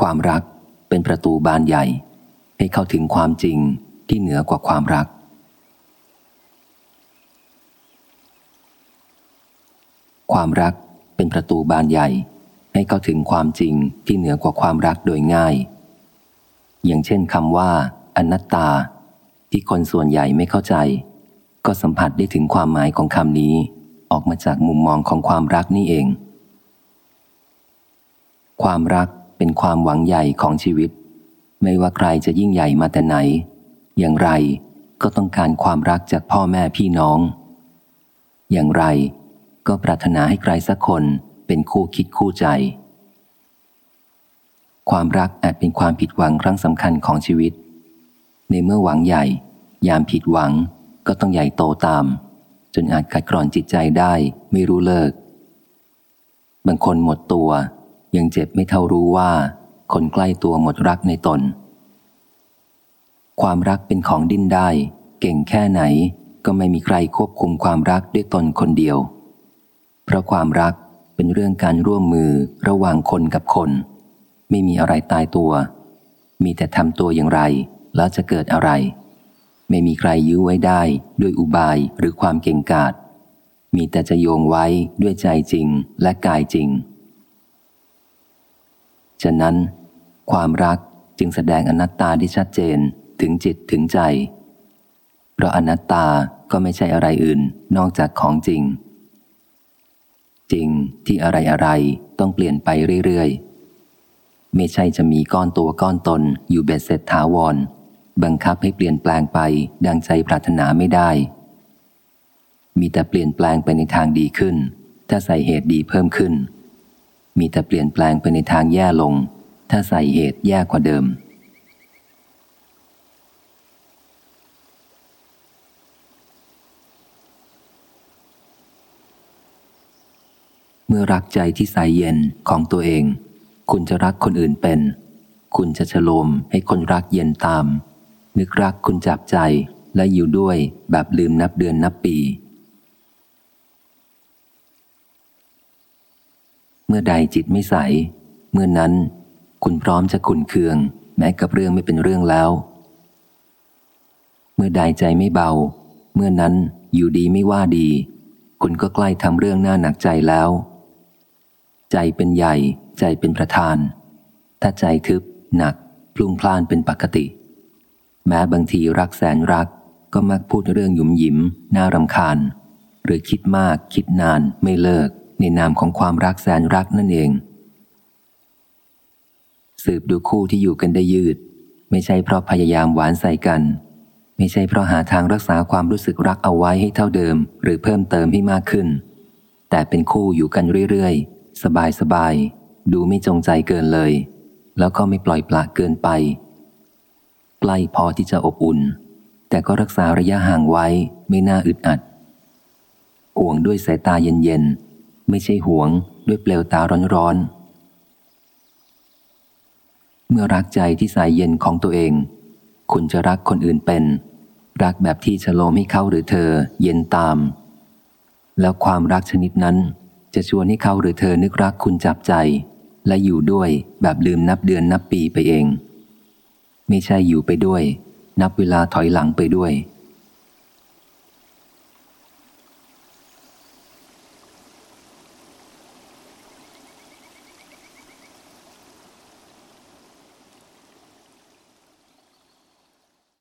ความรักเป็นประตูบานใหญ่ ให้เข้าถึงความจริงที่เหนือกว่าความรัก ความรักเป็นประตูบานใหญ่ ให้เข้าถึงความจริงที่เหนือกว่าความรักโดยง่าย อย่างเช่นคำว่า อนัตตา ที่คนส่วนใหญ่ไม่เข้าใจ ก็สัมผัสได้ถึงความหมายของคำนี้ ออกมาจากมุมมองของความรักนี่เอง ความรัก เป็นความหวังใหญ่ของชีวิต ไม่ว่าใครจะยิ่งใหญ่มาแต่ไหน อย่างไรก็ต้องการความรักจากพ่อแม่พี่น้อง อย่างไรก็ปรารถนาให้ใครสักคนเป็นคู่คิดคู่ใจ ความรักอาจเป็นความผิดหวังครั้งสำคัญของชีวิต ในเมื่อหวังใหญ่ ยามผิดหวังก็ต้องใหญ่โตตาม จนอาจขัดกร่อนจิตใจได้ไม่รู้เลิก บางคนหมดตัว ยังเจ็บไม่เท่ารู้ว่า คนใกล้ตัวหมดรักในตน ความรักเป็นของดิ้นได้ เก่งแค่ไหนก็ไม่มีใครควบคุมความรักด้วยตนคนเดียว เพราะความรักเป็นเรื่องการร่วมมือระหว่างคนกับคน ไม่มีอะไรตายตัว มีแต่ทำตัวอย่างไร แล้วจะเกิดอะไร ไม่มีใครยื้อไว้ได้ด้วยอุบายหรือความเก่งกาจมีแต่จะโยงไว้ด้วยใจจริงและกายจริง ฉะนั้น ความรักจึงแสดงอนัตตาที่ชัดเจนถึงจิตถึงใจ เพราะอนัตตาก็ไม่ใช่อะไรอื่นนอกจากของจริง จริงที่อะไรอะไรต้องเปลี่ยนไปเรื่อยๆ ไม่ใช่จะมีก้อนตัวก้อนตนอยู่เบ็ดเสร็จถาวร บังคับให้เปลี่ยนแปลงไปดังใจปรารถนาไม่ได้ มีแต่เปลี่ยนแปลงไปในทางดีขึ้น ถ้าใส่เหตุดีเพิ่มขึ้น มีแต่เปลี่ยนแปลงไปในทางแย่ลง ถ้าใส่เหตุแย่กว่าเดิม เมื่อรักใจที่ใสเย็นของตัวเอง คุณจะรักคนอื่นเป็น คุณจะฉโลมให้คนรักเย็นตาม นึกรักคุณจับใจและอยู่ด้วยแบบลืมนับเดือนนับปี มื่อใดจิตไม่ใส เมื่อนั้น คุณพร้อมจะขุนเคือง แม้กับเรื่องไม่เป็นเรื่องแล้ว เมื่อใดใจไม่เบา เมื่อนั้นอยู่ดีไม่ว่าดี คุณก็ใกล้ทำเรื่องหน่าหนักใจแล้ว ใจเป็นใหญ่ใจเป็นประธาน ถ้าใจทึบ หนัก พลุ่งพล่านเป็นปกติ แม้บางทีรักแสนรักก็มักพูดเรื่องหยุมหยิม น่ารำคาญ หรือคิดมากคิดนานไม่เลิก ในนามของความรักแสนรักนั่นเอง สืบดูคู่ที่อยู่กันได้ยืด ไม่ใช่เพราะพยายามหวานใส่กัน ไม่ใช่เพราะหาทางรักษาความรู้สึกรักเอาไว้ให้เท่าเดิม หรือเพิ่มเติมให้มากขึ้น แต่เป็นคู่อยู่กันเรื่อยๆ สบายๆดูไม่จงใจเกินเลย แล้วก็ไม่ปล่อยปละเกินไปใกล้พอที่จะอบอุ่น แต่ก็รักษาระยะห่างไว้ไม่น่าอึดอัดห่วงด้วยสายตาเย็นๆ ไม่ใช่หวงด้วยเปลวตาร้อนๆ เมื่อรักใจที่สายเย็นของตัวเอง คุณจะรักคนอื่นเป็น รักแบบที่ฉโลมให้เขาหรือเธอเย็นตาม แล้วความรักชนิดนั้น จะชวนให้เขาหรือเธอนึกรักคุณจับใจ และอยู่ด้วยแบบลืมนับเดือนนับปีไปเอง ไม่ใช่อยู่ไปด้วย นับเวลาถอยหลังไปด้วย